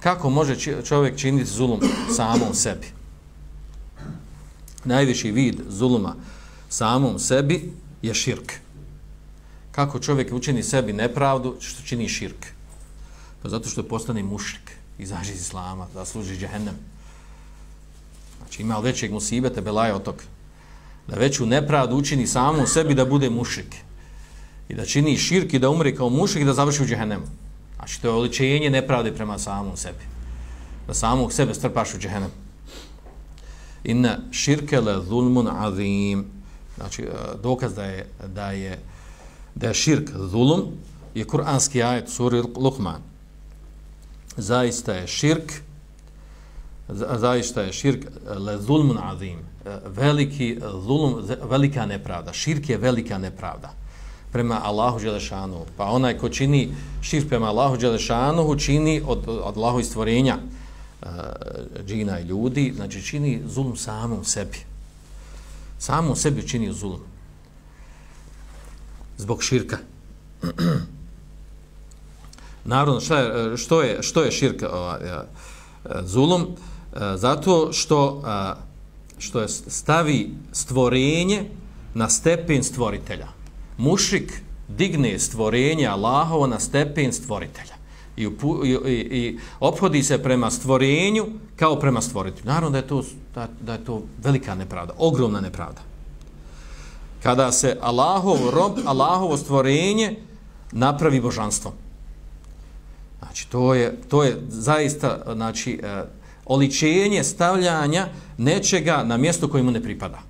Kako može čovjek činiti zulum samom sebi? Najviši vid zuluma samom sebi je širk. Kako čovjek učini sebi nepravdu što čini širk? Pa zato što postane mušrik, izaži iz islama, zasluži džehennem. Znači ima većeg musibete, belaja od toga. Da veću nepravdu učini samom sebi da bude mušrik. I da čini širk i da umre kao mušrik i da završi u džehennemu. Znači to je oličenje nepravde prema samom sebi. Da samog sebe strpaš u džehennem. Inna širkele zulmun azim. Znači e, dokaz da je, da je, da je širk zulum je kuranski ajet suri Luqman. Zaista je širk zaista je širk le zulmun azim e, veliki zulum velika nepravda širk je velika nepravda prema Allahu dželešanu pa onaj ko čini širk prema Allahu dželešanu čini od od Allahu stvorenja uh, džina i ljudi znači čini zulm samom sebi samom sebi čini zulm. zbog širka Naravno, šta je, što je, što je širk ovaj, e, e, zulum? zato što što je stavi stvorenje na stepen stvoritelja. Mušik digne stvorenje Allahovo na stepen stvoritelja i, upu, i, i, i ophodi se prema stvorenju kao prema stvoritelju. Naravno da je to, da, da je to velika nepravda, ogromna nepravda. Kada se Allahov rob, Allahovo stvorenje napravi božanstvom. Znači, to je, to je zaista, znači, e, oličenje stavljanja nečega na mjesto koje mu ne pripada.